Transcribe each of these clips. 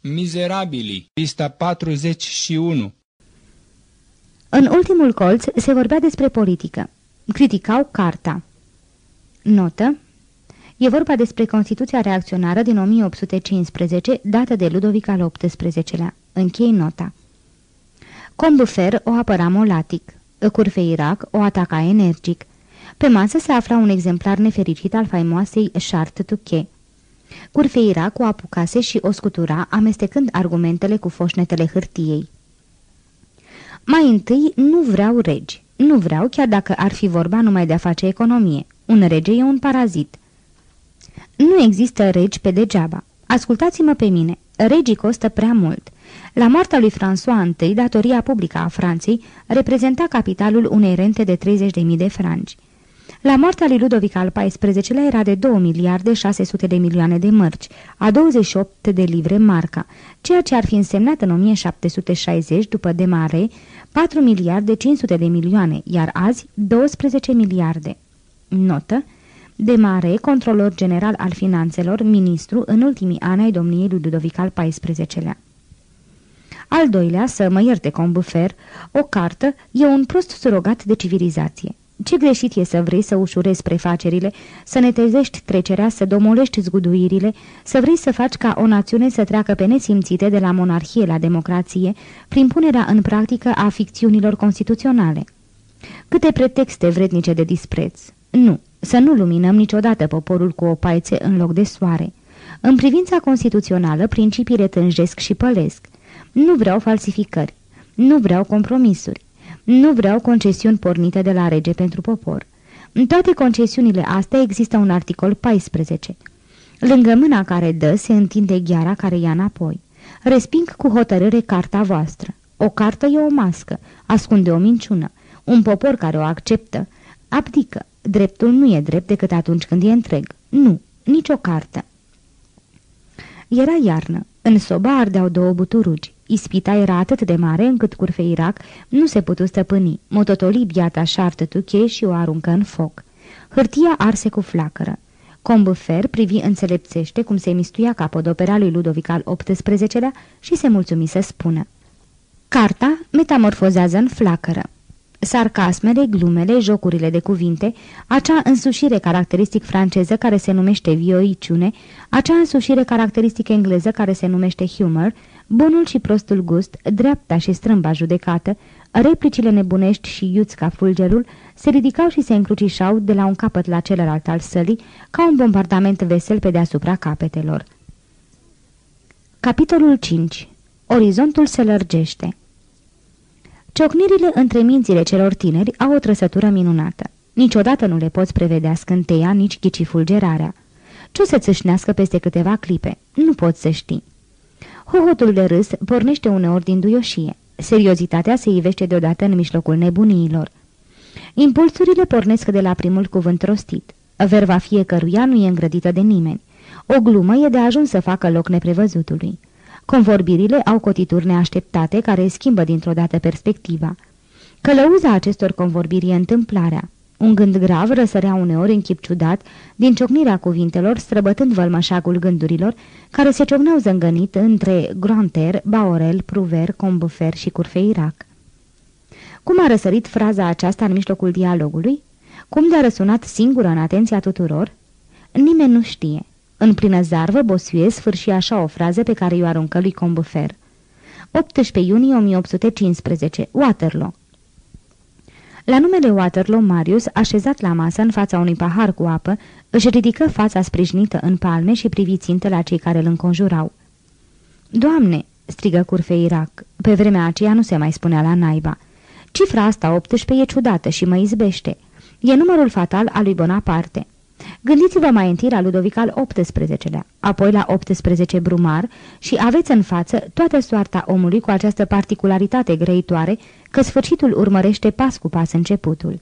Mizerabili, pista 41 În ultimul colț se vorbea despre politică. Criticau carta. Notă E vorba despre Constituția reacționară din 1815, dată de Ludovic al XVIII-lea. Închei nota. Combufer o apăra molatic. Curfeirac o ataca energic. Pe masă se afla un exemplar nefericit al faimoasei Charte Touquet. Curfeirac o apucase și o scutura, amestecând argumentele cu foșnetele hârtiei. Mai întâi, nu vreau regi. Nu vreau, chiar dacă ar fi vorba numai de a face economie. Un rege e un parazit. Nu există regi pe degeaba. Ascultați-mă pe mine. Regii costă prea mult. La moartea lui François I, datoria publică a Franței reprezenta capitalul unei rente de 30.000 de franci. La moartea lui Ludovic al XIV-lea era de 2 miliarde 600 de milioane de mărci, a 28 de livre marca, ceea ce ar fi însemnat în 1760, după Demare, 4 miliarde 500 de milioane, iar azi 12 miliarde. Notă de mare, controlor general al finanțelor, ministru în ultimii ani ai domniei lui Ludovic al XIV-lea. Al doilea, să mă ierte combufer, o cartă e un prost surogat de civilizație. Ce greșit e să vrei să ușurezi prefacerile, să netezești trecerea, să domolești zguduirile, să vrei să faci ca o națiune să treacă pe nesimțite de la monarhie la democrație, prin punerea în practică a ficțiunilor constituționale. Câte pretexte vrednice de dispreț. Nu, să nu luminăm niciodată poporul cu o paițe în loc de soare. În privința constituțională, principiile tânjesc și pălesc. Nu vreau falsificări. Nu vreau compromisuri. Nu vreau concesiuni pornite de la rege pentru popor. În toate concesiunile astea există un articol 14. Lângă mâna care dă se întinde gheara care ia înapoi. Resping cu hotărâre carta voastră. O cartă e o mască, ascunde o minciună. Un popor care o acceptă, abdică. Dreptul nu e drept decât atunci când e întreg. Nu, nicio carte. Era iarnă. În soba ardeau două buturugi. Ispita era atât de mare încât curfeirac nu se putu stăpâni. Mototoli biata șartă tuche și o aruncă în foc. Hârtia arse cu flacără. Combufer privi înțelepțește cum se mistuia capodopera lui Ludovic al XVIII-lea și se mulțumi să spună. Carta metamorfozează în flacără. Sarcasmele, glumele, jocurile de cuvinte, acea însușire caracteristic franceză care se numește vioiciune, acea însușire caracteristic engleză care se numește humor, bunul și prostul gust, dreapta și strâmba judecată, replicile nebunești și iuți ca fulgerul, se ridicau și se încrucișau de la un capăt la celălalt al sălii, ca un bombardament vesel pe deasupra capetelor. Capitolul 5. Orizontul se lărgește Ciocnirile între mințile celor tineri au o trăsătură minunată. Niciodată nu le poți prevedea scânteia, nici ghici fulgerarea. Ce o să țâșnească peste câteva clipe? Nu poți să știi. Hohotul de râs pornește uneori din duioșie. Seriozitatea se ivește deodată în mijlocul nebuniilor. Impulsurile pornesc de la primul cuvânt rostit. Verva fiecăruia nu e îngrădită de nimeni. O glumă e de ajuns să facă loc neprevăzutului. Convorbirile au cotituri neașteptate care schimbă dintr-o dată perspectiva. Călăuza acestor convorbiri e întâmplarea. Un gând grav răsărea uneori în chip ciudat din ciocnirea cuvintelor, străbătând vălmășagul gândurilor, care se ciocneau zângănit între Granter, Baorel, Pruver, Combufer și Curfeirac. Cum a răsărit fraza aceasta în mijlocul dialogului? Cum de-a răsunat singură în atenția tuturor? Nimeni nu știe. În plină zarvă, Bossuet sfârși așa o frază pe care i-o aruncă lui Combefer. 18 iunie 1815, Waterloo La numele Waterloo, Marius, așezat la masă în fața unui pahar cu apă, își ridică fața sprijinită în palme și privi țintă la cei care îl înconjurau. Doamne!" strigă Curfeirac. Pe vremea aceea nu se mai spunea la naiba. Cifra asta 18 e ciudată și mă izbește. E numărul fatal al lui Bonaparte." Gândiți-vă mai întâi la Ludovic al XVIII-lea, apoi la 18 Brumar și aveți în față toată soarta omului cu această particularitate grăitoare că sfârșitul urmărește pas cu pas începutul.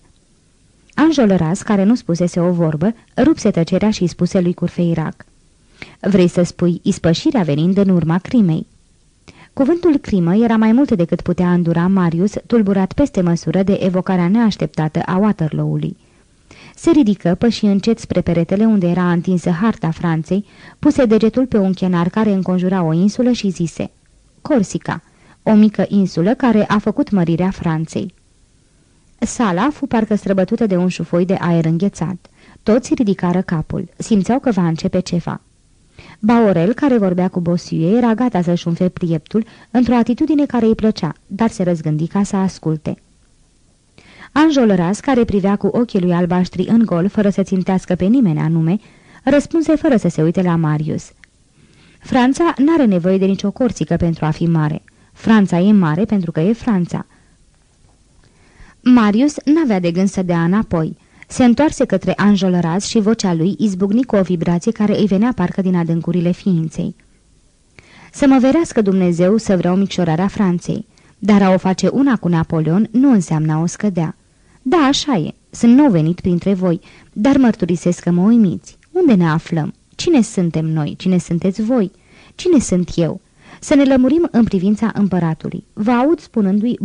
Anjolăras, care nu spusese o vorbă, rupse tăcerea și spuse lui Curfeirac. Vrei să spui ispășirea venind în urma crimei?" Cuvântul crimă era mai mult decât putea îndura Marius, tulburat peste măsură de evocarea neașteptată a Waterloo-ului. Se ridică, păși încet spre peretele unde era întinsă harta Franței, puse degetul pe un chenar care înconjura o insulă și zise Corsica, o mică insulă care a făcut mărirea Franței. Sala fu parcă străbătută de un șufoi de aer înghețat. Toți ridicară capul, simțeau că va începe ceva. Baorel, care vorbea cu Bosuie, era gata să-și umfe prieptul într-o atitudine care îi plăcea, dar se răzgândi ca să asculte. Anjolăras, care privea cu ochii lui albaștri în gol, fără să țintească pe nimeni anume, răspunse fără să se uite la Marius. Franța n-are nevoie de nicio corțică pentru a fi mare. Franța e mare pentru că e Franța. Marius n-avea de gând să dea înapoi. Se întoarse către Anjolăraz și vocea lui izbucni cu o vibrație care îi venea parcă din adâncurile ființei. Să mă verească Dumnezeu să vreau micșorarea Franței, dar a o face una cu Napoleon nu înseamnă a o scădea. Da, așa e, sunt nou venit printre voi, dar mărturisesc că mă uimiți. Unde ne aflăm? Cine suntem noi? Cine sunteți voi? Cine sunt eu? Să ne lămurim în privința împăratului. Vă aud spunându-i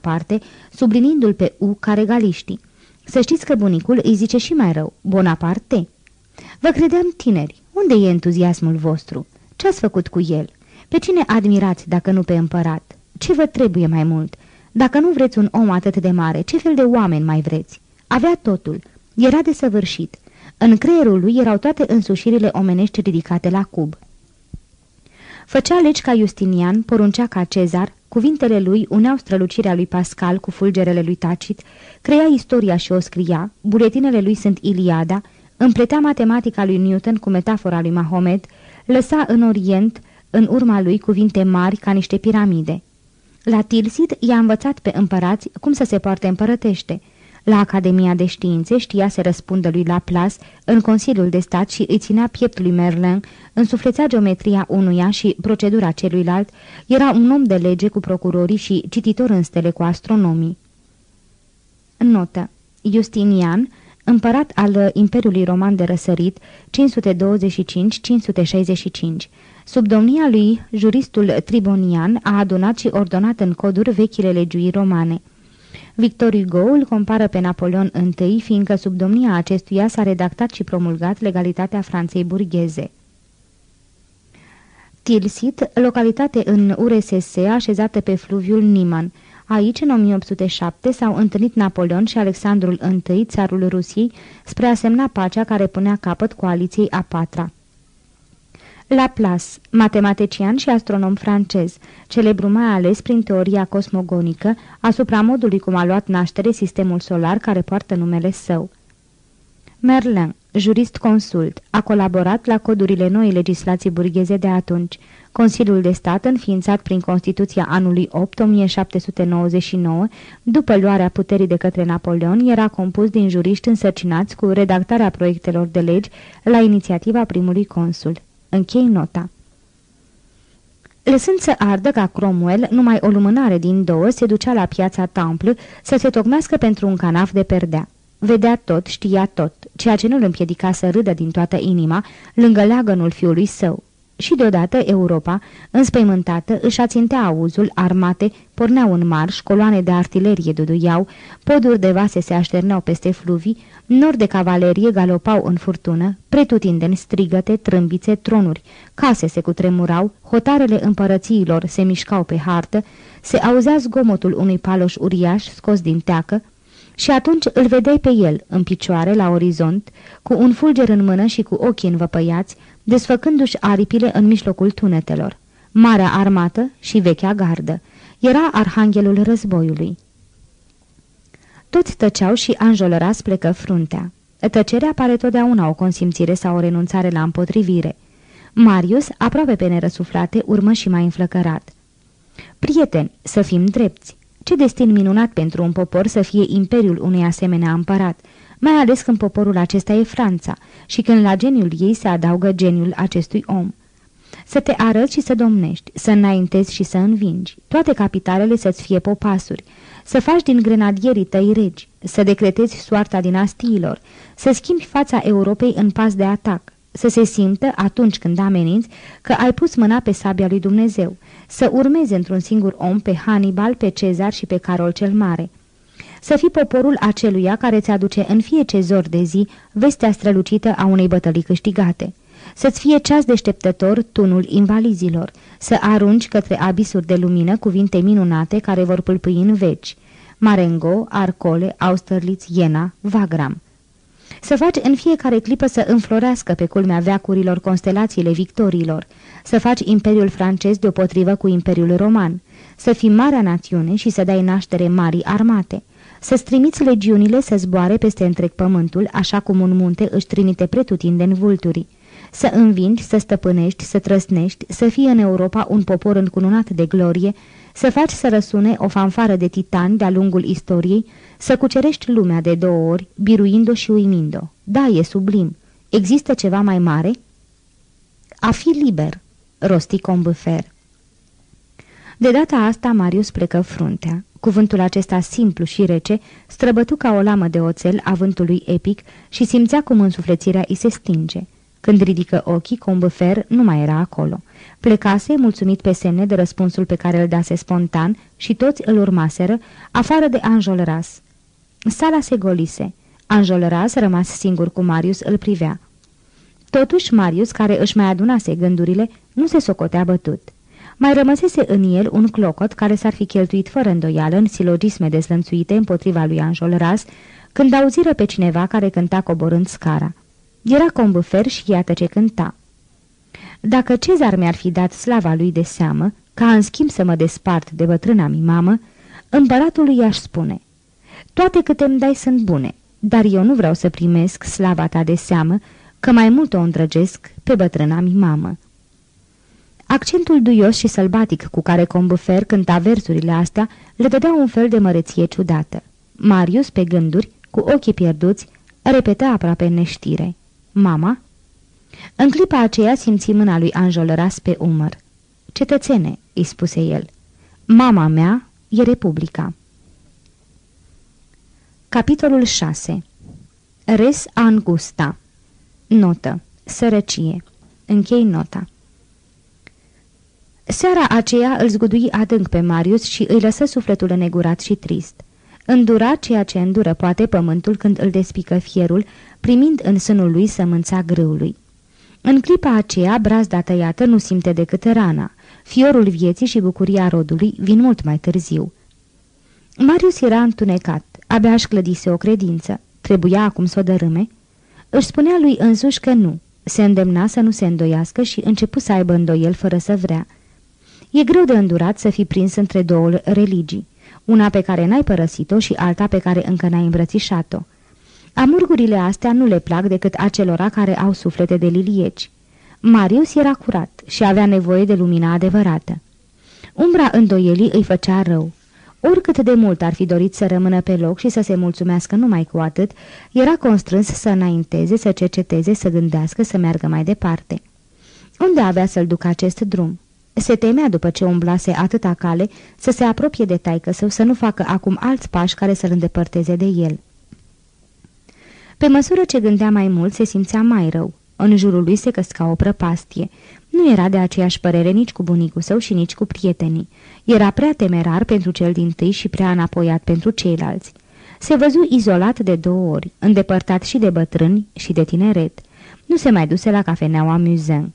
parte, sublinindu-l pe U ca regaliștii. Să știți că bunicul îi zice și mai rău, Bonaparte. Vă credeam tineri. Unde e entuziasmul vostru? Ce ați făcut cu el? Pe cine admirați dacă nu pe împărat? Ce vă trebuie mai mult? Dacă nu vreți un om atât de mare, ce fel de oameni mai vreți? Avea totul. Era desăvârșit. În creierul lui erau toate însușirile omenești ridicate la cub. Făcea legi ca Justinian, poruncea ca Cezar, cuvintele lui uneau strălucirea lui Pascal cu fulgerele lui Tacit, crea istoria și o scria, buletinele lui sunt Iliada, împletea matematica lui Newton cu metafora lui Mahomet, lăsa în Orient, în urma lui, cuvinte mari ca niște piramide. La Tilsit i-a învățat pe împărați cum să se poarte împărătește – la Academia de Științe știa să răspundă lui Laplace în Consiliul de Stat și îi ținea pieptul lui Merlin, însuflețea geometria unuia și procedura celuilalt, era un om de lege cu procurorii și cititor în stele cu astronomii. Notă. Justinian, împărat al Imperiului Roman de Răsărit, 525-565. Sub domnia lui, juristul Tribonian a adunat și ordonat în coduri vechile legiui romane. Victor Hugo îl compară pe Napoleon I, fiindcă sub domnia acestuia s-a redactat și promulgat legalitatea Franței burgheze. Tilsit, localitate în URSS așezată pe fluviul Niman. Aici, în 1807, s-au întâlnit Napoleon și Alexandrul I, țarul Rusiei, spre a semna pacea care punea capăt coaliției a patra. Laplace, matematician și astronom francez, celebru mai ales prin teoria cosmogonică asupra modului cum a luat naștere sistemul solar care poartă numele său. Merlin, jurist consult, a colaborat la codurile noi legislații burgheze de atunci. Consiliul de stat, înființat prin Constituția anului 8, 1799, după luarea puterii de către Napoleon, era compus din juriști însărcinați cu redactarea proiectelor de legi la inițiativa primului consul. Închei nota. Lăsând să ardă ca Cromwell, numai o lumânare din două se ducea la piața Temple să se tocmească pentru un canaf de perdea. Vedea tot, știa tot, ceea ce nu îl împiedica să râdă din toată inima lângă leagănul fiului său. Și deodată Europa, înspăimântată, își ațintea auzul, armate, porneau în marș, coloane de artilerie duduiau, poduri de vase se așterneau peste fluvii, nori de cavalerie galopau în furtună, pretutindeni strigăte, trâmbițe, tronuri, case se cutremurau, hotarele împărățiilor se mișcau pe hartă, se auzea zgomotul unui paloș uriaș scos din teacă, și atunci îl vedeai pe el, în picioare, la orizont, cu un fulger în mână și cu ochii învăpăiați, desfăcându-și aripile în mijlocul tunetelor. Marea armată și vechea gardă. Era arhanghelul războiului. Toți tăceau și Anjolăras plecă fruntea. Tăcerea pare totdeauna o consimțire sau o renunțare la împotrivire. Marius, aproape pe nerăsuflate, urmă și mai înflăcărat. Prieteni, să fim drepți. Ce destin minunat pentru un popor să fie imperiul unui asemenea împărat, mai ales când poporul acesta e Franța și când la geniul ei se adaugă geniul acestui om. Să te arăți și să domnești, să înaintezi și să învingi, toate capitalele să-ți fie popasuri, să faci din grenadierii tăi regi, să decretezi soarta dinastiilor, să schimbi fața Europei în pas de atac, să se simtă, atunci când ameninți, că ai pus mâna pe sabia lui Dumnezeu, să urmeze într-un singur om pe Hannibal, pe Cezar și pe Carol cel Mare, să fii poporul aceluia care ți aduce în fiecare zor de zi vestea strălucită a unei bătălii câștigate. Să-ți fie ceas deșteptător tunul invalizilor, să arunci către abisuri de lumină cuvinte minunate care vor pâlpâi în veci. Marengo, Arcole, Austerlitz, Iena, Vagram. Să faci în fiecare clipă să înflorească pe culmea veacurilor constelațiile victoriilor, să faci Imperiul francez deopotrivă cu Imperiul roman, să fii marea națiune și să dai naștere marii armate, să strimiți legiunile să zboare peste întreg pământul, așa cum un munte își trimite pretutindeni vulturii, să învingi, să stăpânești, să trăsnești, să fie în Europa un popor încununat de glorie, să faci să răsune o fanfară de titani de-a lungul istoriei, să cucerești lumea de două ori, biruind-o și uimind-o. Da, e sublim. Există ceva mai mare? A fi liber, rosti Combefer. De data asta Marius plecă fruntea. Cuvântul acesta simplu și rece străbătu ca o lamă de oțel a vântului epic și simțea cum însuflețirea îi se stinge. Când ridică ochii, Combefer nu mai era acolo. Plecase, mulțumit pe semne de răspunsul pe care îl dase spontan și toți îl urmaseră, afară de Anjolras. Sala se golise. Anjolras, rămas singur cu Marius, îl privea. Totuși Marius, care își mai adunase gândurile, nu se socotea bătut. Mai rămăsese în el un clocot care s-ar fi cheltuit fără îndoială în silogisme dezlănțuite împotriva lui Anjolras, când auziră pe cineva care cânta coborând scara. Era combufer și iată ce cânta. Dacă Cezar mi-ar fi dat slava lui de seamă, ca în schimb să mă despart de bătrâna mi mamă, împăratului i-aș spune, toate câte îmi dai sunt bune, dar eu nu vreau să primesc slava ta de seamă, că mai mult o îndrăgesc pe bătrâna mi mamă. Accentul duios și sălbatic cu care Combufer cânta versurile astea le dădea un fel de măreție ciudată. Marius, pe gânduri, cu ochii pierduți, repeta aproape în neștire. Mama? În clipa aceea simți mâna lui Anjol ras pe umăr. Cetățene, îi spuse el, mama mea e Republica. Capitolul 6 Res Angusta Notă Sărăcie Închei nota Seara aceea îl zgudui adânc pe Marius și îi lăsă sufletul înegurat și trist. Îndura ceea ce îndură poate pământul când îl despică fierul, primind în sânul lui sămânța grâului. În clipa aceea, brazda tăiată nu simte decât rana. Fiorul vieții și bucuria rodului vin mult mai târziu. Marius era întunecat, abia își clădise o credință. Trebuia acum să o dărâme? Își spunea lui însuși că nu. Se îndemna să nu se îndoiască și începu să aibă îndoiel fără să vrea. E greu de îndurat să fii prins între două religii, una pe care n-ai părăsit-o și alta pe care încă n-ai îmbrățișat-o. Amurgurile astea nu le plac decât acelora care au suflete de lilieci. Marius era curat și avea nevoie de lumina adevărată. Umbra îndoielii îi făcea rău. Oricât de mult ar fi dorit să rămână pe loc și să se mulțumească numai cu atât, era constrâns să înainteze, să cerceteze, să gândească, să meargă mai departe. Unde avea să-l ducă acest drum? Se temea după ce umblase atâta cale să se apropie de taică său, să nu facă acum alți pași care să-l îndepărteze de el. Pe măsură ce gândea mai mult, se simțea mai rău. În jurul lui se căsca o prăpastie. Nu era de aceeași părere nici cu bunicul său și nici cu prietenii. Era prea temerar pentru cel din tâi și prea înapoiat pentru ceilalți. Se văzu izolat de două ori, îndepărtat și de bătrâni și de tineret. Nu se mai duse la cafeneaua Muzen.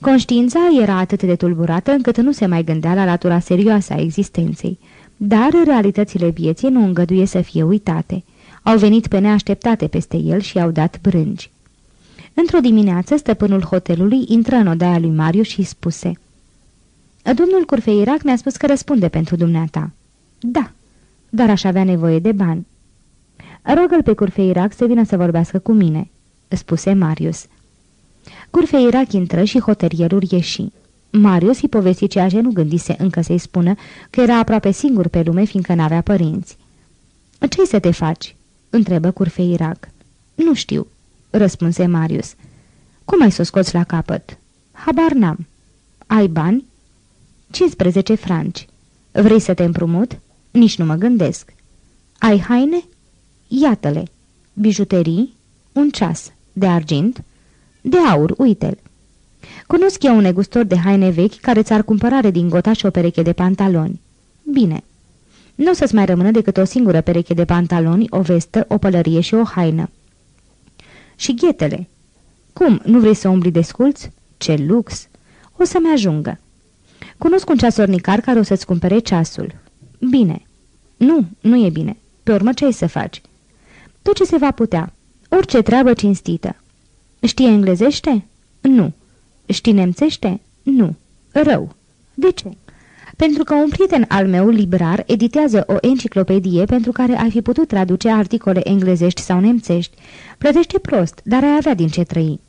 Conștiința era atât de tulburată încât nu se mai gândea la latura serioasă a existenței. Dar realitățile vieții nu îngăduie să fie uitate. Au venit pe neașteptate peste el și i-au dat brângi. Într-o dimineață, stăpânul hotelului intră în odaia lui Mariu și spuse Domnul Curfeirac mi-a spus că răspunde pentru dumneata." Da, dar aș avea nevoie de bani." Rogă-l pe Curfeirac să vină să vorbească cu mine," spuse Marius. Curfeirac intră și hotelierul ieși. Marius îi povesti ceea ce nu gândise încă să-i spună, că era aproape singur pe lume, fiindcă n-avea părinți. Ce-i să te faci?" întrebă Curfeirac. Nu știu," răspunse Marius. Cum ai să o scoți la capăt?" Habar n-am." Ai bani?" 15 franci. Vrei să te împrumut?" Nici nu mă gândesc." Ai haine?" Iată-le. Bijuterii? Un ceas. De argint?" De aur, uite-l." Cunosc eu un negustor de haine vechi care ți-ar cumpăra redingotaș și o pereche de pantaloni." Bine." Nu o să-ți mai rămână decât o singură pereche de pantaloni, o vestă, o pălărie și o haină. Și ghetele. Cum, nu vrei să umbli de sculț? Ce lux! O să-mi ajungă. Cunosc un ceasornicar care o să-ți cumpere ceasul. Bine. Nu, nu e bine. Pe urmă ce ai să faci? Tot ce se va putea. Orice treabă cinstită. Știe englezește? Nu. Știi nemțește? Nu. Rău. De ce? Pentru că un prieten al meu, librar, editează o enciclopedie pentru care ai fi putut traduce articole englezești sau nemțești. Plătește prost, dar ai avea din ce trăi.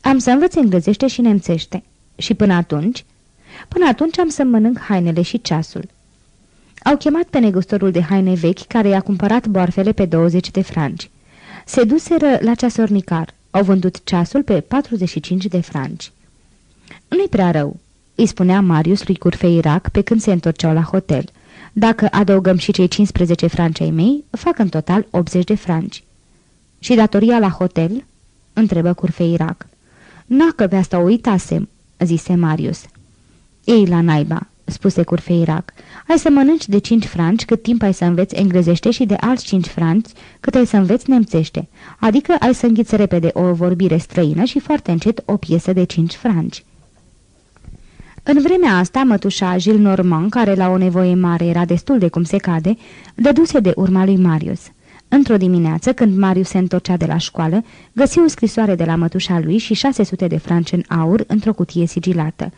Am să învăț englezește și nemțește. Și până atunci? Până atunci am să mănânc hainele și ceasul. Au chemat pe negustorul de haine vechi care i-a cumpărat boarfele pe 20 de franci. Se duseră la ceasornicar. Au vândut ceasul pe 45 de franci. Nu-i prea rău, îi spunea Marius lui Curfeirac pe când se întorceau la hotel. Dacă adăugăm și cei 15 franci ai mei, fac în total 80 de franci. Și datoria la hotel? întrebă Curfeirac. Na, că pe asta o uitasem, zise Marius. Ei la naiba, spuse Curfeirac. Ai să mănânci de cinci franci cât timp ai să înveți englezește și de alți cinci franci cât ai să înveți nemțește. Adică ai să înghiți repede o vorbire străină și foarte încet o piesă de cinci franci. În vremea asta, mătușa Gilles Normand, care la o nevoie mare era destul de cum se cade, dăduse de urma lui Marius. Într-o dimineață, când Marius se întorcea de la școală, găsi o scrisoare de la mătușa lui și 600 de franci în aur într-o cutie sigilată.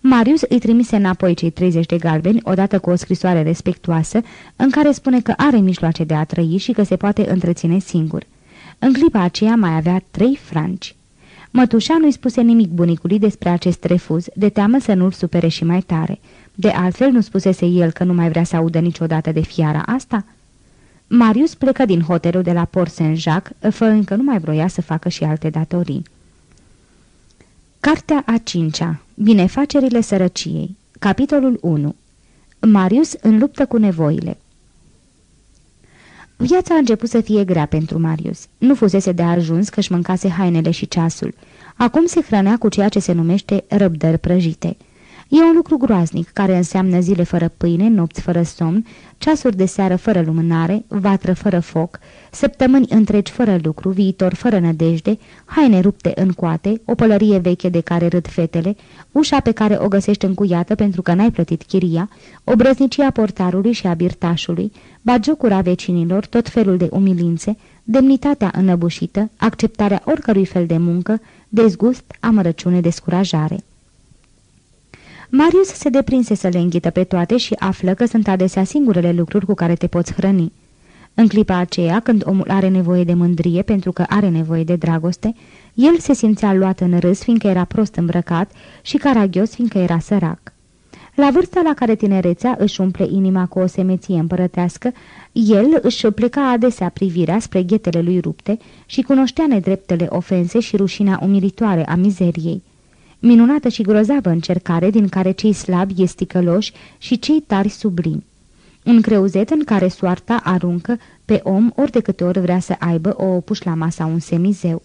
Marius îi trimise înapoi cei 30 de galbeni, odată cu o scrisoare respectuoasă, în care spune că are mijloace de a trăi și că se poate întreține singur. În clipa aceea mai avea trei franci. Mătușa nu-i spuse nimic bunicului despre acest refuz, de teamă să nu-l supere și mai tare. De altfel nu spusese el că nu mai vrea să audă niciodată de fiara asta? Marius plecă din hotelul de la Port Saint-Jacques, fără încă nu mai vroia să facă și alte datorii. Cartea a cincea. Binefacerile sărăciei. Capitolul 1. Marius în luptă cu nevoile. Viața a început să fie grea pentru Marius. Nu fusese de ajuns că-și mâncase hainele și ceasul. Acum se hrănea cu ceea ce se numește răbdări prăjite. E un lucru groaznic, care înseamnă zile fără pâine, nopți fără somn, ceasuri de seară fără lumânare, vatră fără foc, săptămâni întregi fără lucru, viitor fără nădejde, haine rupte în coate, o pălărie veche de care râd fetele, ușa pe care o găsești încuiată pentru că n-ai plătit chiria, obrăznicia portarului și a birtașului, bagiocura vecinilor, tot felul de umilințe, demnitatea înăbușită, acceptarea oricărui fel de muncă, dezgust, amărăciune, descurajare. Marius se deprinse să le înghită pe toate și află că sunt adesea singurele lucruri cu care te poți hrăni. În clipa aceea, când omul are nevoie de mândrie pentru că are nevoie de dragoste, el se simțea luat în râs fiindcă era prost îmbrăcat și caragios fiindcă era sărac. La vârsta la care tinerețea își umple inima cu o semeție împărătească, el își pleca adesea privirea spre ghetele lui rupte și cunoștea nedreptele ofense și rușinea umilitoare a mizeriei minunată și grozavă încercare din care cei slabi este căloși și cei tari sublimi. Un creuzet în care soarta aruncă pe om ori de câte ori vrea să aibă o la masa un semizeu.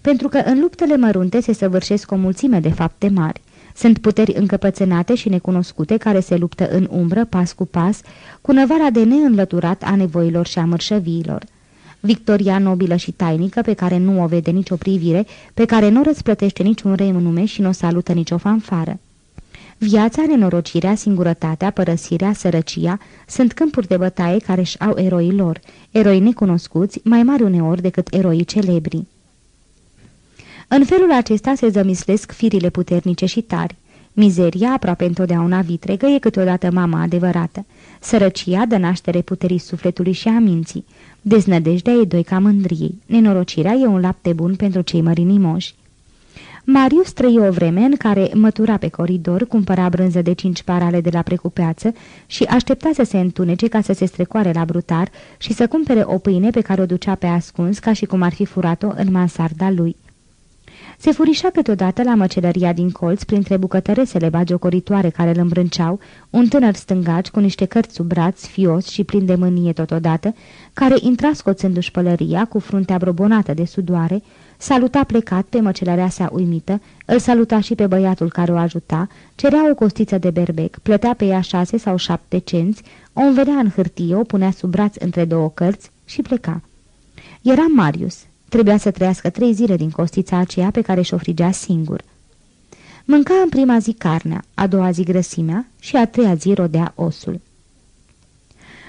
Pentru că în luptele mărunte se săvârșesc o mulțime de fapte mari. Sunt puteri încăpățânate și necunoscute care se luptă în umbră, pas cu pas, cu năvara de neînlăturat a nevoilor și a mărșăviilor victoria nobilă și tainică pe care nu o vede nicio privire, pe care nu răsplătește niciun nume și nu o salută nicio fanfară. Viața, nenorocirea, singurătatea, părăsirea, sărăcia sunt câmpuri de bătaie care își au eroii lor, eroi necunoscuți, mai mari uneori decât eroii celebri. În felul acesta se zămislesc firile puternice și tari. Mizeria, aproape întotdeauna vitregă, e câteodată mama adevărată. Sărăcia dă naștere puterii sufletului și a minții. Deznădejdea e doi ca mândriei. Nenorocirea e un lapte bun pentru cei mărinimoși. Marius trăi o vreme în care mătura pe coridor, cumpăra brânză de cinci parale de la precupeață și aștepta să se întunece ca să se strecoare la brutar și să cumpere o pâine pe care o ducea pe ascuns ca și cum ar fi furat-o în mansarda lui. Se furișa câteodată la măcelăria din colț, printre bucătăresele bagiocoritoare care îl îmbrânceau, un tânăr stângaci cu niște cărți sub braț, fios și plin de mânie totodată, care intra scoțându-și pălăria cu fruntea brobonată de sudoare, saluta plecat pe măcelarea sa uimită, îl saluta și pe băiatul care o ajuta, cerea o costiță de berbec, plătea pe ea șase sau șapte cenți, o învedea în hârtie, o punea sub braț între două cărți și pleca. Era Marius. Trebuia să trăiască trei zile din costița aceea pe care și-o frigea singur. Mânca în prima zi carnea, a doua zi grăsimea și a treia zi rodea osul.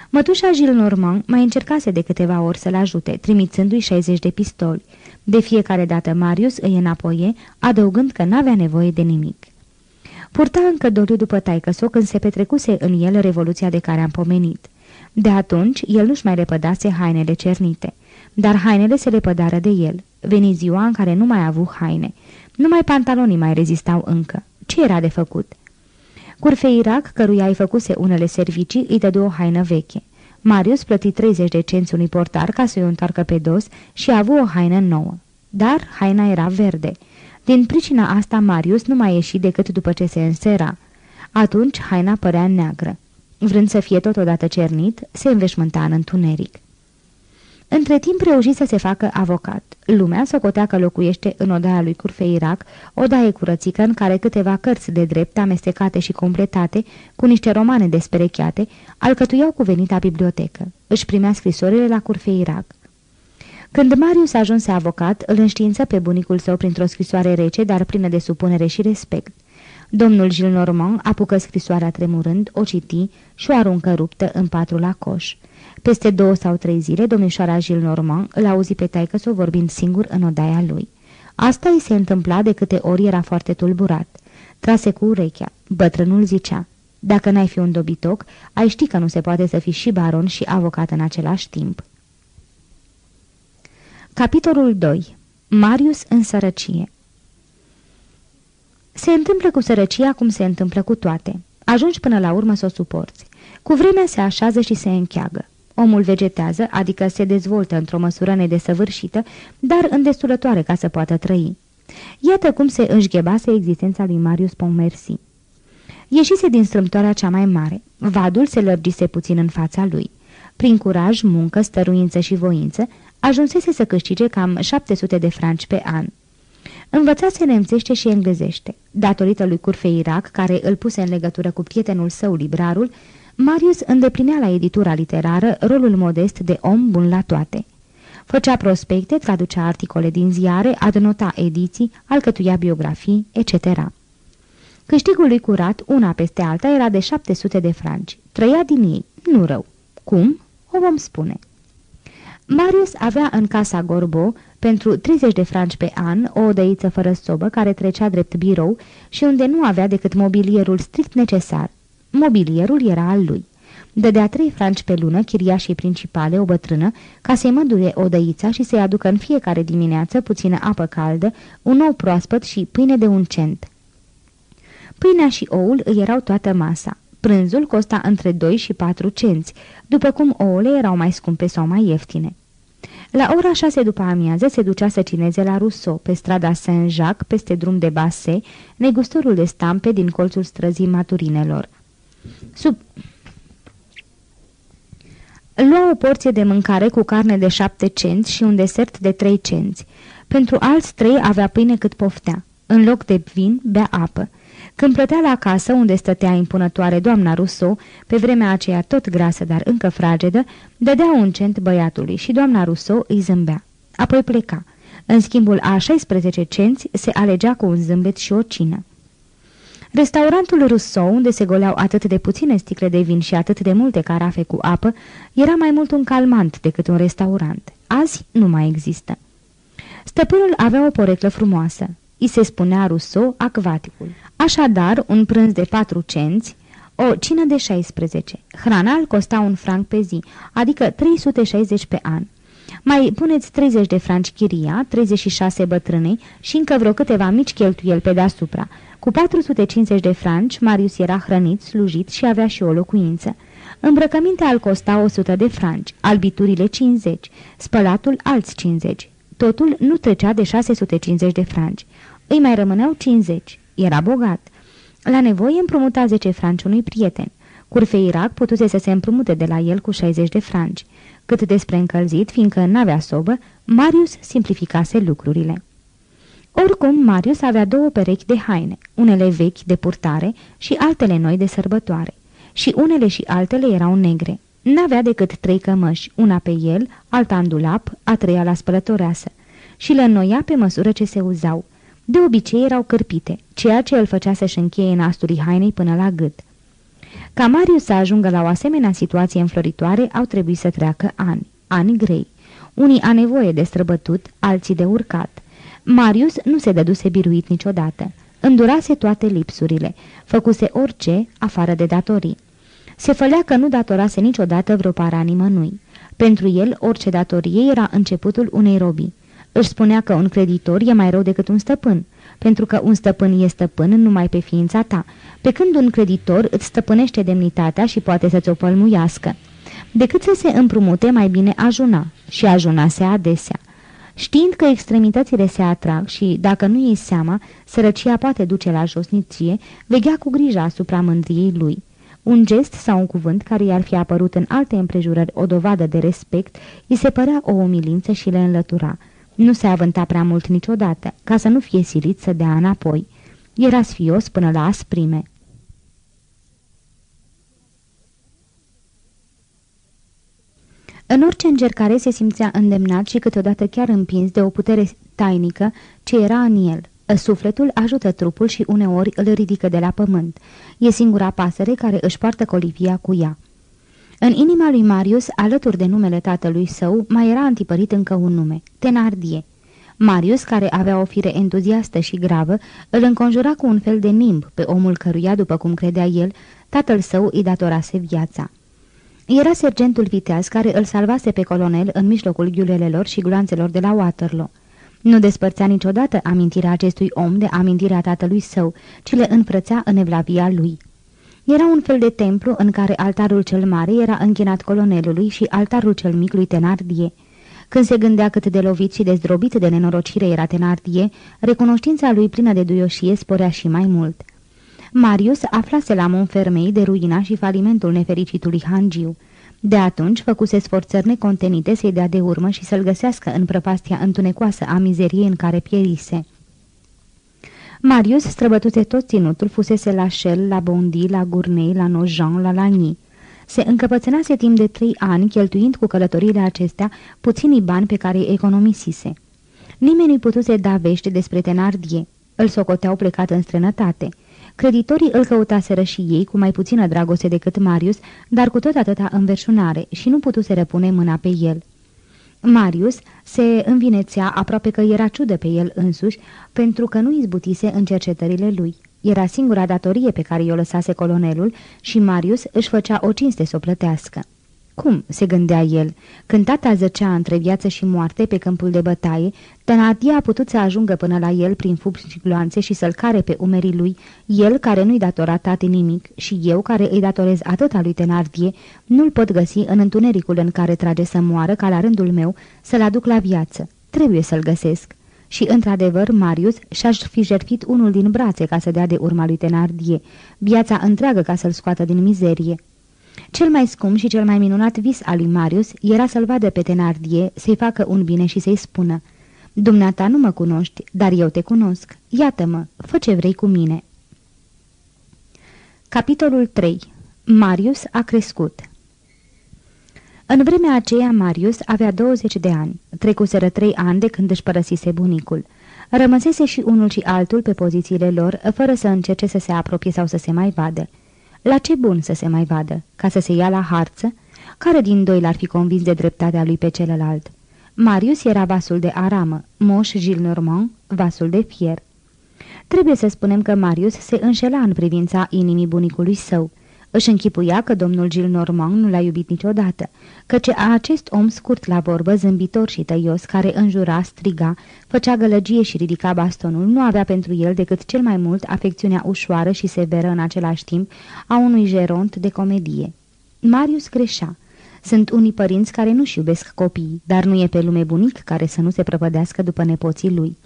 Mătușa Gilles Normand mai încercase de câteva ori să-l ajute, trimițându-i 60 de pistoli. De fiecare dată Marius îi înapoie, adăugând că n-avea nevoie de nimic. Purta încă doliu după taică -so când se petrecuse în el revoluția de care am pomenit. De atunci, el nu-și mai repădase hainele cernite, dar hainele se lepădară de el. Veni ziua în care nu mai a avut haine. Numai pantalonii mai rezistau încă. Ce era de făcut? Curfeirac, căruia îi făcuse unele servicii, îi dădu o haină veche. Marius plăti 30 de cenți unui portar ca să-i o întoarcă pe dos și a avut o haină nouă. Dar haina era verde. Din pricina asta Marius nu mai ieși decât după ce se însera. Atunci haina părea neagră. Vrând să fie totodată cernit, se înveșmânta în întuneric. Între timp reuși să se facă avocat. Lumea socotea că locuiește în odaia lui Curfeirac, odaie curățică în care câteva cărți de drept amestecate și completate, cu niște romane desperecheate, alcătuiau cu venita bibliotecă. Își primea scrisorile la Curfeirac. Când Marius ajunse avocat, îl înștiință pe bunicul său printr-o scrisoare rece, dar plină de supunere și respect. Domnul Gilles Normand apucă scrisoarea tremurând, o citi și o aruncă ruptă în patru la coș. Peste două sau trei zile, domnișoara Gilles Normand îl auzi pe taică s-o vorbind singur în odaia lui. Asta îi se întâmpla de câte ori era foarte tulburat. Trase cu urechea. Bătrânul zicea, dacă n-ai fi un dobitoc, ai ști că nu se poate să fii și baron și avocat în același timp. Capitolul 2. Marius în sărăcie Se întâmplă cu sărăcia cum se întâmplă cu toate. Ajungi până la urmă să o suporți. Cu vremea se așează și se încheagă. Omul vegetează, adică se dezvoltă într-o măsură nedesăvârșită, dar îndestulătoare ca să poată trăi. Iată cum se înșghebase existența lui Marius Pontmercy. Ieșise din strâmtoarea cea mai mare. Vadul se lărgise puțin în fața lui. Prin curaj, muncă, stăruință și voință, ajunsese să câștige cam 700 de franci pe an. Învățase nemțește și englezește. Datorită lui Curfeirac, care îl puse în legătură cu prietenul său, librarul, Marius îndeplinea la editura literară rolul modest de om bun la toate. Făcea prospecte, traducea articole din ziare, adnota ediții, alcătuia biografii, etc. Câștigul lui curat, una peste alta, era de 700 de franci. Trăia din ei, nu rău. Cum? O vom spune. Marius avea în casa Gorbo, pentru 30 de franci pe an, o odăiță fără sobă care trecea drept birou și unde nu avea decât mobilierul strict necesar, Mobilierul era al lui. Dădea trei franci pe lună chiriașii principale, o bătrână, ca să-i mădure odăița și să-i aducă în fiecare dimineață puțină apă caldă, un ou proaspăt și pâine de un cent. Pâinea și oul îi erau toată masa. Prânzul costa între 2 și 4 cenți, după cum ouăle erau mai scumpe sau mai ieftine. La ora șase după amiază se ducea să cineze la Rousseau, pe strada Saint-Jacques, peste drum de Basse, negustorul de stampe din colțul străzii maturinelor. Sub... Lua o porție de mâncare cu carne de șapte cenți și un desert de trei cenți. Pentru alți trei avea pâine cât poftea. În loc de vin, bea apă. Când plătea la casă, unde stătea impunătoare doamna Rousseau, pe vremea aceea tot grasă, dar încă fragedă, dădea un cent băiatului și doamna Rousseau îi zâmbea. Apoi pleca. În schimbul a 16 cenți se alegea cu un zâmbet și o cină. Restaurantul Rousseau, unde se goleau atât de puține sticle de vin și atât de multe carafe cu apă, era mai mult un calmant decât un restaurant. Azi nu mai există. Stăpânul avea o poreclă frumoasă. I se spunea Rousseau acvaticul. Așadar, un prânz de patru cenți, o cină de 16. Hrana îl costa un franc pe zi, adică 360 pe an. Mai puneți 30 de franci chiria, 36 bătrânei și încă vreo câteva mici cheltuieli pe deasupra – cu 450 de franci, Marius era hrănit, slujit și avea și o locuință. Îmbrăcămintea al costa 100 de franci, albiturile 50, spălatul alți 50. Totul nu trecea de 650 de franci. Îi mai rămâneau 50. Era bogat. La nevoie împrumuta 10 franci unui prieten. Curfeirac putuse să se împrumute de la el cu 60 de franci. Cât despre încălzit, fiindcă n-avea sobă, Marius simplificase lucrurile. Oricum, Marius avea două perechi de haine, unele vechi de purtare și altele noi de sărbătoare. Și unele și altele erau negre. N-avea decât trei cămăși, una pe el, alta în dulap, a treia la spălătoreasă. Și le înnoia pe măsură ce se uzau. De obicei erau cârpite, ceea ce îl făcea să-și încheie nasturii hainei până la gât. Ca Marius să ajungă la o asemenea situație înfloritoare, au trebuit să treacă ani, ani grei. Unii a nevoie de străbătut, alții de urcat. Marius nu se dăduse biruit niciodată. Îndurase toate lipsurile, făcuse orice afară de datorii. Se fălea că nu datorase niciodată vreo para nimănui. Pentru el, orice datorie era începutul unei robii. Își spunea că un creditor e mai rău decât un stăpân, pentru că un stăpân e stăpân numai pe ființa ta, pe când un creditor îți stăpânește demnitatea și poate să-ți o pălmuiască. Decât să se împrumute, mai bine ajuna și ajunase adesea. Știind că extremitățile se atrag și, dacă nu iei seama, sărăcia poate duce la josnicie, veghea cu grijă asupra mândriei lui. Un gest sau un cuvânt care i-ar fi apărut în alte împrejurări o dovadă de respect, îi se părea o umilință și le înlătura. Nu se avânta prea mult niciodată, ca să nu fie silit să dea înapoi. Era sfios până la asprime. În orice încercare se simțea îndemnat și câteodată chiar împins de o putere tainică ce era în el. Sufletul ajută trupul și uneori îl ridică de la pământ. E singura pasăre care își poartă colivia cu ea. În inima lui Marius, alături de numele tatălui său, mai era antipărit încă un nume, Tenardie. Marius, care avea o fire entuziastă și gravă, îl înconjura cu un fel de nimb pe omul căruia, după cum credea el, tatăl său îi datorase viața. Era sergentul viteaz care îl salvase pe colonel în mijlocul ghiulelelor și gloanțelor de la Waterloo. Nu despărțea niciodată amintirea acestui om de amintirea tatălui său, ci le înfrățea în evlavia lui. Era un fel de templu în care altarul cel mare era închinat colonelului și altarul cel mic lui Tenardie. Când se gândea cât de lovit și de zdrobit de nenorocire era Tenardie, recunoștința lui plină de duioșie sporea și mai mult. Marius aflase la Montfermei de ruina și falimentul nefericitului Hangiu. De atunci făcuse sforțări necontenite să-i dea de urmă și să-l găsească în prăpastia întunecoasă a mizeriei în care pierise. Marius străbătuse tot ținutul, fusese la Shell, la Bondi, la Gurnei, la Nojean, la Lagny. Se încăpățânase timp de trei ani, cheltuind cu călătoriile acestea puținii bani pe care îi economisise. Nimeni nu putuse da vești despre Tenardie. Îl socoteau plecat în strănătate. Creditorii îl căutaseră și ei cu mai puțină dragoste decât Marius, dar cu tot atâta înverșunare și nu putuse răpune mâna pe el. Marius se învinețea aproape că era ciudă pe el însuși, pentru că nu izbutise în cercetările lui. Era singura datorie pe care i-o lăsase colonelul și Marius își făcea o cinste să o plătească. Cum?" se gândea el. Când tata zăcea între viață și moarte pe câmpul de bătaie, Tănadia a putut să ajungă până la el prin fub și gloanțe și să-l care pe umerii lui, el care nu-i datora tate nimic și eu care îi datorez atâta lui Tenardie, nu-l pot găsi în întunericul în care trage să moară ca la rândul meu să-l aduc la viață. Trebuie să-l găsesc." Și, într-adevăr, Marius și-aș fi jertfit unul din brațe ca să dea de urma lui Tenardie, viața întreagă ca să-l scoată din mizerie. Cel mai scump și cel mai minunat vis al lui Marius era să-l vadă pe Tenardie, să-i facă un bine și să-i spună Dumneata nu mă cunoști, dar eu te cunosc. Iată-mă, fă ce vrei cu mine." Capitolul 3. Marius a crescut În vremea aceea Marius avea 20 de ani. Trecuseră trei ani de când își părăsise bunicul. Rămăsese și unul și altul pe pozițiile lor, fără să încerce să se apropie sau să se mai vadă. La ce bun să se mai vadă? Ca să se ia la harță? Care din doi l-ar fi convins de dreptatea lui pe celălalt? Marius era vasul de aramă, Moș Gilles vasul de fier. Trebuie să spunem că Marius se înșela în privința inimii bunicului său. Își închipuia că domnul Gil Normand nu l-a iubit niciodată, căci a acest om scurt la vorbă, zâmbitor și tăios, care înjura, striga, făcea gălăgie și ridica bastonul, nu avea pentru el decât cel mai mult afecțiunea ușoară și severă în același timp a unui geront de comedie. Marius greșea. Sunt unii părinți care nu-și iubesc copiii, dar nu e pe lume bunic care să nu se prăpădească după nepoții lui.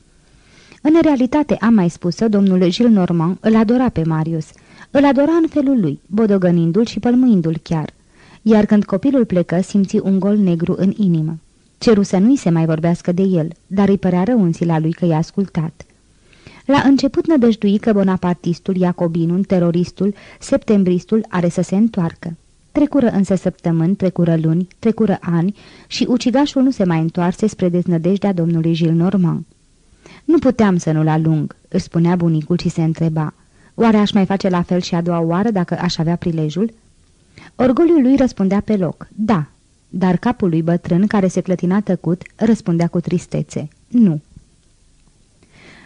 În realitate, am mai spus-o, domnul Gilles Normand îl adora pe Marius – Îl adora în felul lui, bodogănindu-l și pălmuindu-l chiar. Iar când copilul plecă, simți un gol negru în inimă. Ceru să nu-i se mai vorbească de el, dar îi părea rău în sila lui că i-a ascultat. La început nădăjdui că bonapartistul, iacobinul, teroristul, septembristul are să se întoarcă. Trecură însă săptămâni, trecură luni, trecură ani și ucigașul nu se mai întoarse spre deznădejdea domnului Gilles Normand. Nu puteam să nu-l alung," își spunea bunicul și se întreba. Oare aș mai face la fel și a doua oară dacă aș avea prilejul? Orgoliul lui răspundea pe loc, da, dar capul lui bătrân, care se clătina tăcut, răspundea cu tristețe, nu.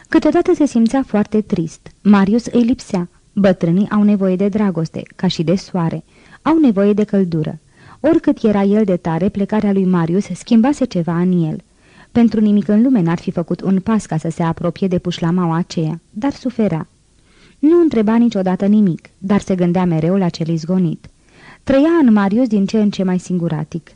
Câteodată se simțea foarte trist. Marius îi lipsea. Bătrânii au nevoie de dragoste, ca și de soare. Au nevoie de căldură. Oricât era el de tare, plecarea lui Marius schimbase ceva în el. Pentru nimic în lume n-ar fi făcut un pas ca să se apropie de pușlamaua aceea, dar suferea. Nu întreba niciodată nimic, dar se gândea mereu la cel izgonit. Trăia în Marius din ce în ce mai singuratic.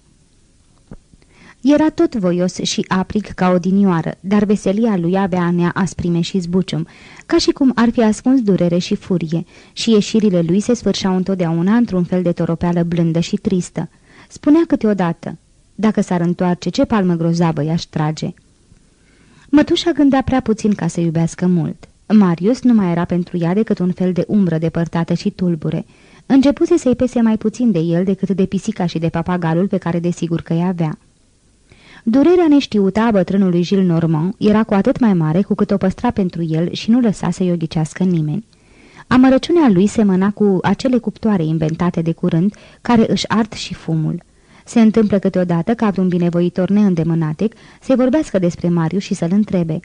Era tot voios și aprig ca o dinioară, dar veselia lui avea anea asprime și zbucium, ca și cum ar fi ascuns durere și furie, și ieșirile lui se sfârșeau întotdeauna într-un fel de toropeală blândă și tristă. Spunea câteodată, dacă s-ar întoarce, ce palmă grozavă i-aș trage. Mătușa gândea prea puțin ca să iubească mult. Marius nu mai era pentru ea decât un fel de umbră depărtată și tulbure. Începuse să-i pese mai puțin de el decât de pisica și de papagalul pe care desigur că îi avea. Durerea neștiută a bătrânului Gilles Normand era cu atât mai mare cu cât o păstra pentru el și nu lăsa să-i odicească nimeni. Amărăciunea lui semăna cu acele cuptoare inventate de curând, care își ard și fumul. Se întâmplă câteodată ca un binevoitor neîndemânatic să-i vorbească despre Marius și să-l întrebe.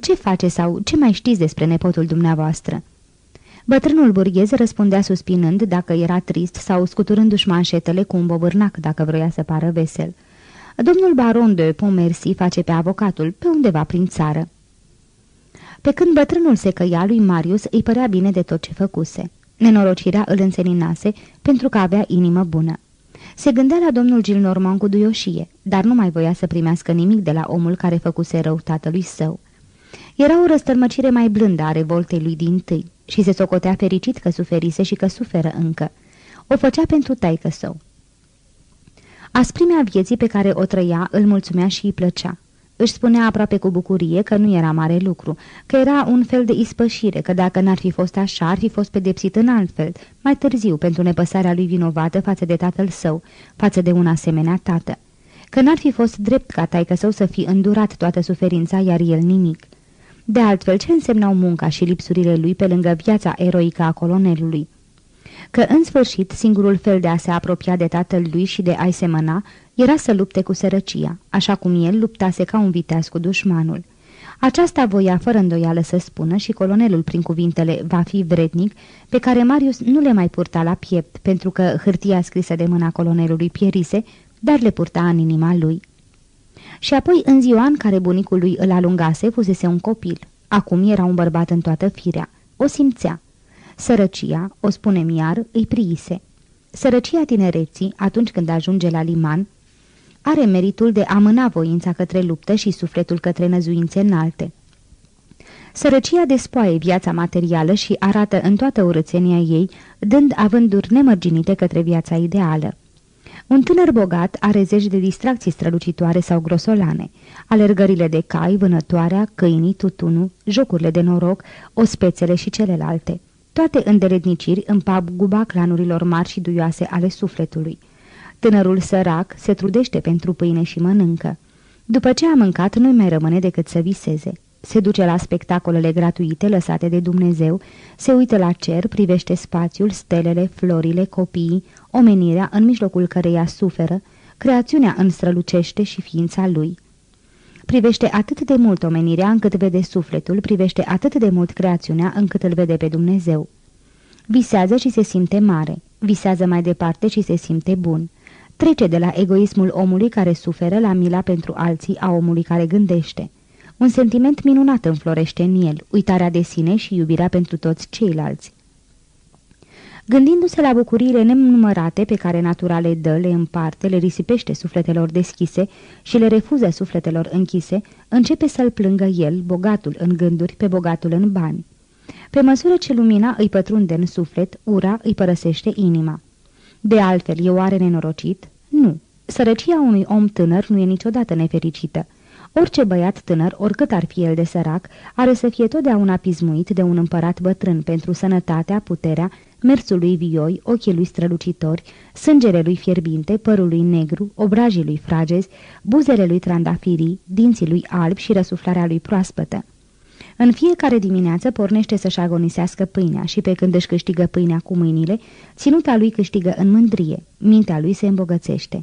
Ce face sau ce mai știți despre nepotul dumneavoastră?" Bătrânul burghez răspundea suspinând dacă era trist sau scuturându-și manșetele cu un bobârnac dacă vroia să pară vesel. Domnul baron de Pomersi face pe avocatul pe undeva prin țară. Pe când bătrânul se căia lui Marius, îi părea bine de tot ce făcuse. Nenorocirea îl înseninase pentru că avea inimă bună. Se gândea la domnul Gilnormand cu duioșie, dar nu mai voia să primească nimic de la omul care făcuse rău tatălui său. Era o răstălmăcire mai blândă a revoltei lui din tâi și se socotea fericit că suferise și că suferă încă. O făcea pentru taică său. Asprimea vieții pe care o trăia îl mulțumea și îi plăcea. Își spunea aproape cu bucurie că nu era mare lucru, că era un fel de ispășire, că dacă n-ar fi fost așa, ar fi fost pedepsit în alt fel, mai târziu, pentru nepăsarea lui vinovată față de tatăl său, față de un asemenea tată. Că n-ar fi fost drept ca taică său să fi îndurat toată suferința, iar el nimic. De altfel, ce însemnau munca și lipsurile lui pe lângă viața eroică a colonelului? Că, în sfârșit, singurul fel de a se apropia de tatăl lui și de a-i semăna era să lupte cu sărăcia, așa cum el luptase ca un viteaz cu dușmanul. Aceasta voia fără îndoială să spună și colonelul prin cuvintele va fi vrednic, pe care Marius nu le mai purta la piept, pentru că hârtia scrisă de mâna colonelului pierise, dar le purta în inima lui. Și apoi în ziua în care bunicul lui îl alungase, fusese un copil. Acum era un bărbat în toată firea. O simțea. Sărăcia, o spunem iar, îi priise. Sărăcia tinereții, atunci când ajunge la liman, are meritul de a mâna voința către luptă și sufletul către năzuințe înalte. Sărăcia despoaie viața materială și arată în toată urățenia ei, dând avânduri nemărginite către viața ideală. Un tânăr bogat are zeci de distracții strălucitoare sau grosolane, alergările de cai, vânătoarea, câinii, tutunul, jocurile de noroc, ospețele și celelalte. Toate îndeletniciri în guba clanurilor mari și duioase ale sufletului. Tânărul sărac se trudește pentru pâine și mănâncă. După ce a mâncat, nu-i mai rămâne decât să viseze. Se duce la spectacolele gratuite lăsate de Dumnezeu, se uită la cer, privește spațiul, stelele, florile, copiii, omenirea în mijlocul căreia suferă, creațiunea înstrălucește și ființa lui. Privește atât de mult omenirea încât vede sufletul, privește atât de mult creațiunea încât îl vede pe Dumnezeu. Visează și se simte mare, visează mai departe și se simte bun. Trece de la egoismul omului care suferă la mila pentru alții a omului care gândește. Un sentiment minunat înflorește în el, uitarea de sine și iubirea pentru toți ceilalți. Gândindu-se la bucuriile nenumărate pe care natura le dă, le împarte, le risipește sufletelor deschise și le refuză sufletelor închise, începe să-l plângă el, bogatul în gânduri, pe bogatul în bani. Pe măsură ce lumina îi pătrunde în suflet, ura îi părăsește inima. De altfel, e oare nenorocit? Nu. Sărăcia unui om tânăr nu e niciodată nefericită. Orice băiat tânăr, oricât ar fi el de sărac, are să fie totdeauna pismuit de un împărat bătrân pentru sănătatea, puterea, mersul lui vioi, ochii lui strălucitori, sângele lui fierbinte, părul lui negru, obrajii lui fragezi, buzele lui trandafirii, dinții lui albi și răsuflarea lui proaspătă. În fiecare dimineață pornește să-și agonisească pâinea și pe când își câștigă pâinea cu mâinile, ținuta lui câștigă în mândrie, mintea lui se îmbogățește.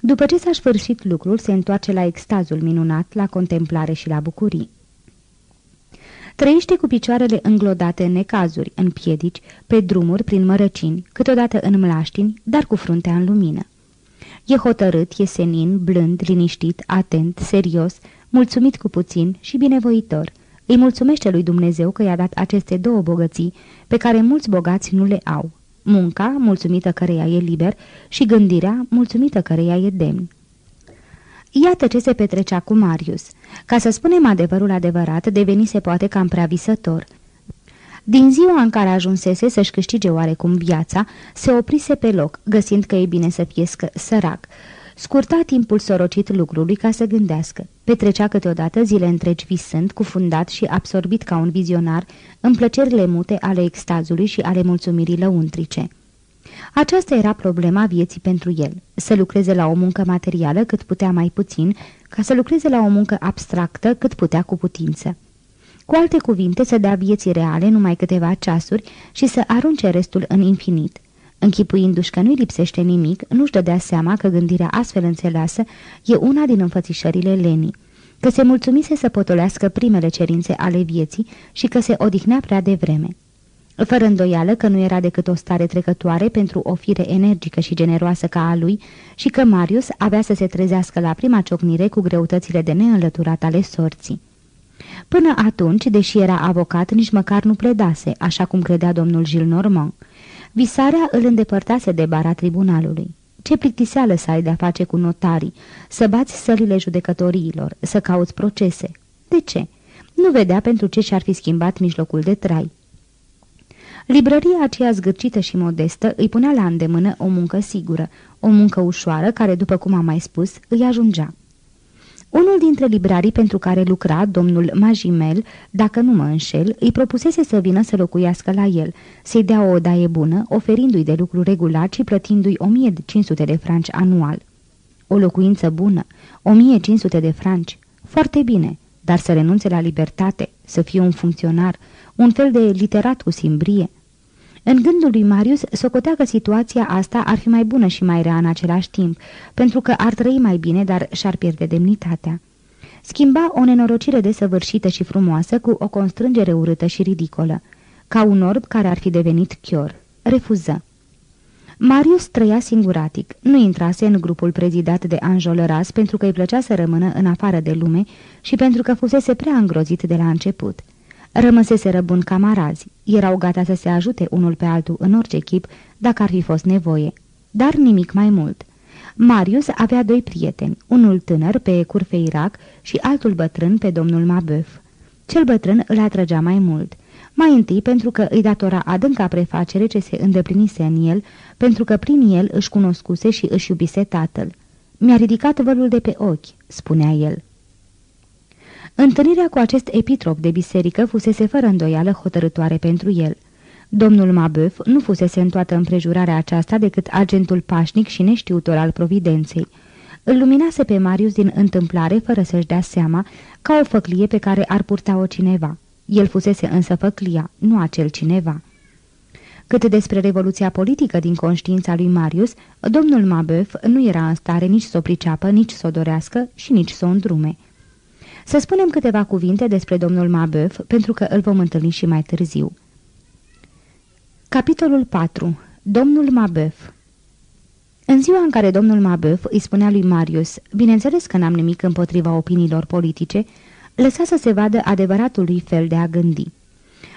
După ce s-a sfârșit lucrul, se întoarce la extazul minunat, la contemplare și la bucurii. Trăiește cu picioarele înglodate în necazuri, în piedici, pe drumuri, prin mărăcini, câteodată în mlaștini, dar cu fruntea în lumină. E hotărât, e senin, blând, liniștit, atent, serios, mulțumit cu puțin și binevoitor. Îi mulțumește lui Dumnezeu că i-a dat aceste două bogății pe care mulți bogați nu le au. Munca, mulțumită căreia e liber, și gândirea, mulțumită căreia e demn. Iată ce se petrecea cu Marius. Ca să spunem adevărul adevărat, devenise poate cam prea visător. Din ziua în care ajunsese să-și câștige oarecum viața, se oprise pe loc, găsind că e bine să fie sărac. Scurta timpul sorocit lucrului ca să gândească. Petrecea câteodată zile întregi visând, cufundat și absorbit ca un vizionar în plăcerile mute ale extazului și ale mulțumirii lăuntrice. Aceasta era problema vieții pentru el, să lucreze la o muncă materială cât putea mai puțin, ca să lucreze la o muncă abstractă cât putea cu putință. Cu alte cuvinte, să dea vieții reale numai câteva ceasuri și să arunce restul în infinit. Închipuindu-și că nu-i lipsește nimic, nu-și dădea seama că gândirea astfel înțeleasă e una din înfățișările lenii, că se mulțumise să potolească primele cerințe ale vieții și că se odihnea prea devreme fără îndoială că nu era decât o stare trecătoare pentru o fire energică și generoasă ca a lui și că Marius avea să se trezească la prima ciocnire cu greutățile de neînlăturat ale sorții. Până atunci, deși era avocat, nici măcar nu pledase, așa cum credea domnul Gilles Normand. Visarea îl îndepărtase de bara tribunalului. Ce plictiseală să ai de-a face cu notarii, să bați sălile judecătoriilor, să cauți procese. De ce? Nu vedea pentru ce și-ar fi schimbat mijlocul de trai. Librăria aceea zgârcită și modestă îi punea la îndemână o muncă sigură, o muncă ușoară care, după cum am mai spus, îi ajungea. Unul dintre librarii pentru care lucra, domnul Majimel, dacă nu mă înșel, îi propusese să vină să locuiască la el, să-i dea o odaie bună, oferindu-i de lucru regulat și plătindu-i 1500 de franci anual. O locuință bună, 1500 de franci, foarte bine, dar să renunțe la libertate, să fie un funcționar, un fel de literat cu simbrie. În gândul lui Marius, socotea că situația asta ar fi mai bună și mai rea în același timp, pentru că ar trăi mai bine, dar și-ar pierde demnitatea. Schimba o nenorocire desăvârșită și frumoasă cu o constrângere urâtă și ridicolă, ca un orb care ar fi devenit chior. Refuză. Marius trăia singuratic, nu intrase în grupul prezidat de Anjolăras pentru că îi plăcea să rămână în afară de lume și pentru că fusese prea îngrozit de la început. Rămăseseră buni camarazi, erau gata să se ajute unul pe altul în orice chip, dacă ar fi fost nevoie. Dar nimic mai mult. Marius avea doi prieteni, unul tânăr pe Curfeirac și altul bătrân pe domnul Mabeuf. Cel bătrân îl atrăgea mai mult. Mai întâi pentru că îi datora adânca prefacere ce se îndeplinise în el, pentru că prin el își cunoscuse și își iubise tatăl. Mi-a ridicat vălul de pe ochi, spunea el. Întâlnirea cu acest epitrop de biserică fusese fără îndoială hotărătoare pentru el. Domnul Mabeuf nu fusese în toată împrejurarea aceasta decât agentul pașnic și neștiutor al providenței. Îl luminase pe Marius din întâmplare fără să-și dea seama, ca o făclie pe care ar purta-o cineva. El fusese însă făclia, nu acel cineva. Cât despre revoluția politică din conștiința lui Marius, domnul Mabeuf nu era în stare nici să o priceapă, nici să o dorească și nici să o îndrume. Să spunem câteva cuvinte despre domnul Mabeuf, pentru că îl vom întâlni și mai târziu. Capitolul 4. Domnul Mabeuf În ziua în care domnul Mabeuf îi spunea lui Marius, bineînțeles că n-am nimic împotriva opiniilor politice, lăsa să se vadă adevăratul lui fel de a gândi.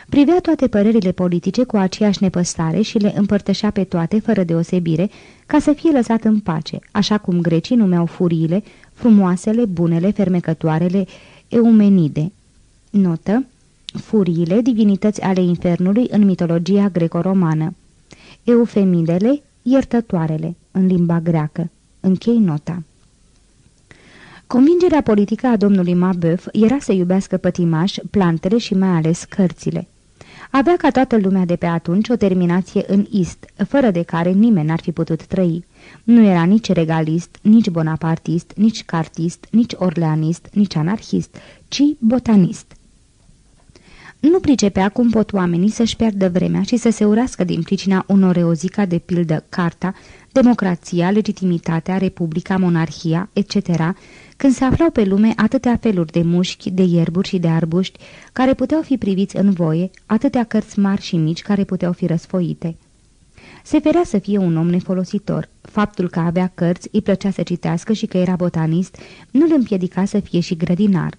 Privea toate părerile politice cu aceeași nepăstare și le împărtășea pe toate fără deosebire, ca să fie lăsat în pace, așa cum grecii numeau furiile frumoasele, bunele, fermecătoarele, eumenide. Notă. Furiile, divinități ale infernului în mitologia greco-romană. Eufemidele, iertătoarele, în limba greacă. Închei nota. Convingerea politică a domnului Mabeuf era să iubească pătimaș, plantele și mai ales cărțile. Avea ca toată lumea de pe atunci o terminație în ist, fără de care nimeni n-ar fi putut trăi. Nu era nici regalist, nici bonapartist, nici cartist, nici orleanist, nici anarhist, ci botanist. Nu pricepea cum pot oamenii să-și pierdă vremea și să se urască din pricina unor reozica de pildă carta, democrația, legitimitatea, republica, monarhia, etc., când se aflau pe lume atâtea feluri de mușchi, de ierburi și de arbuști care puteau fi priviți în voie, atâtea cărți mari și mici care puteau fi răsfoite. Se ferea să fie un om nefolositor. Faptul că avea cărți, îi plăcea să citească și că era botanist, nu îl împiedica să fie și grădinar.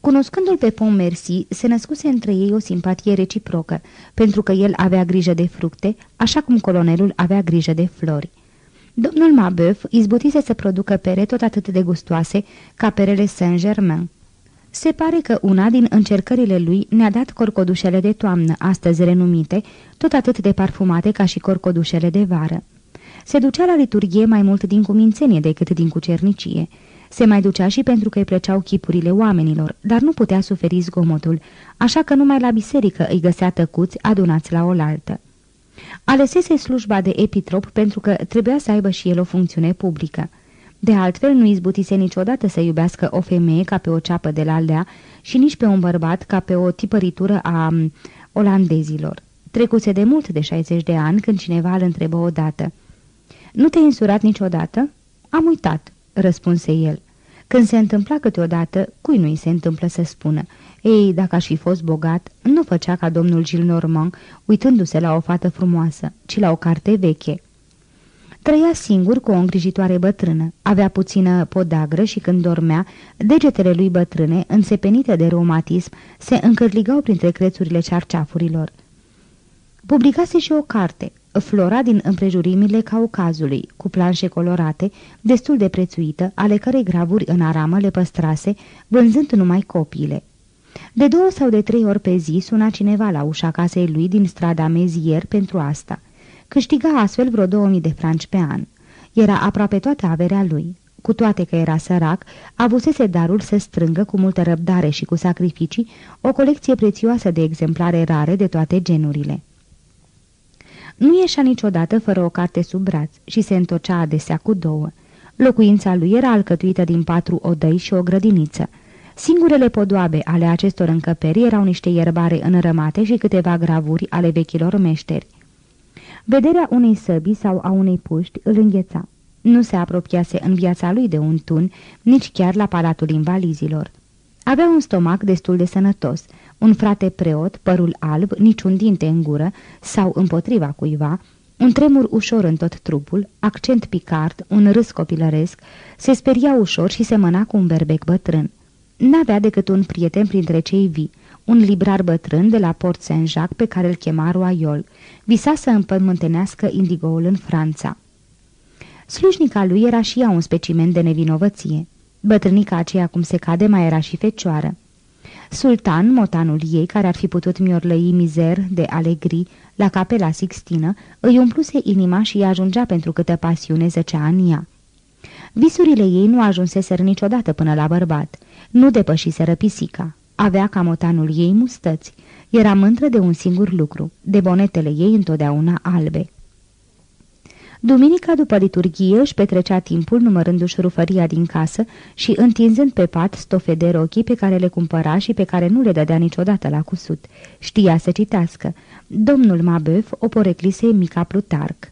Cunoscându-l pe Mercy, se născuse între ei o simpatie reciprocă, pentru că el avea grijă de fructe, așa cum colonelul avea grijă de flori. Domnul Mabeuf izbutise să producă pere tot atât de gustoase ca perele Saint-Germain. Se pare că una din încercările lui ne-a dat corcodușele de toamnă, astăzi renumite, tot atât de parfumate ca și corcodușele de vară. Se ducea la liturghie mai mult din cumințenie decât din cucernicie. Se mai ducea și pentru că îi plăceau chipurile oamenilor, dar nu putea suferi zgomotul, așa că numai la biserică îi găsea tăcuți adunați la oaltă. Alesese slujba de epitrop pentru că trebuia să aibă și el o funcțiune publică. De altfel, nu izbutise niciodată să iubească o femeie ca pe o ceapă de la lea și nici pe un bărbat ca pe o tipăritură a olandezilor. Trecuse de mult de 60 de ani când cineva îl întrebă odată. Nu te-ai însurat niciodată?" Am uitat," răspunse el. Când se întâmpla câteodată, cui nu-i se întâmplă să spună? Ei, dacă aș fi fost bogat, nu făcea ca domnul Gilnormand, uitându-se la o fată frumoasă, ci la o carte veche. Trăia singur cu o îngrijitoare bătrână, avea puțină podagră și când dormea, degetele lui bătrâne, însepenite de reumatism, se încărligau printre crețurile cearceafurilor. Publicase și o carte, Flora din împrejurimile Caucazului, cu planșe colorate, destul de prețuită, ale cărei gravuri în aramă le păstrase, vânzând numai copiile. De două sau de trei ori pe zi suna cineva la ușa casei lui din strada Mezier pentru asta. Câștiga astfel vreo 2000 de franci pe an. Era aproape toată averea lui. Cu toate că era sărac, avusese darul să strângă cu multă răbdare și cu sacrificii o colecție prețioasă de exemplare rare de toate genurile. Nu ieșea niciodată fără o carte sub braț și se întocea adesea cu două. Locuința lui era alcătuită din patru odăi și o grădiniță. Singurele podoabe ale acestor încăperi erau niște ierbare înrămate și câteva gravuri ale vechilor meșteri. Vederea unei săbii sau a unei puști îl îngheța. Nu se apropiase în viața lui de un tun, nici chiar la palatul invalizilor. Avea un stomac destul de sănătos, un frate preot, părul alb, niciun dinte în gură sau împotriva cuiva, un tremur ușor în tot trupul, accent picard, un râs copilăresc, se speria ușor și se mâna cu un berbec bătrân. N-avea decât un prieten printre cei vii, un librar bătrân de la Port Saint-Jacques pe care îl chema Royol. Visa să împământenească indigoul în Franța. Slujnica lui era și ea un specimen de nevinovăție. Bătrânica aceea, cum se cade, mai era și fecioară. Sultan, motanul ei, care ar fi putut miorlăi mizer de alegri la capela Sixtină, îi umpluse inima și îi ajungea pentru câtă pasiune zăcea în ea. Visurile ei nu ajunseseră niciodată până la bărbat, nu depășiseră pisica. Avea ca motanul ei mustăți. Era mântră de un singur lucru, de bonetele ei întotdeauna albe. Duminica după liturghie își petrecea timpul numărându-și rufăria din casă și întinzând pe pat stofe de rochii pe care le cumpăra și pe care nu le dădea niciodată la cusut. Știa să citească. Domnul Mabeuf o poreclise mica Plutarc.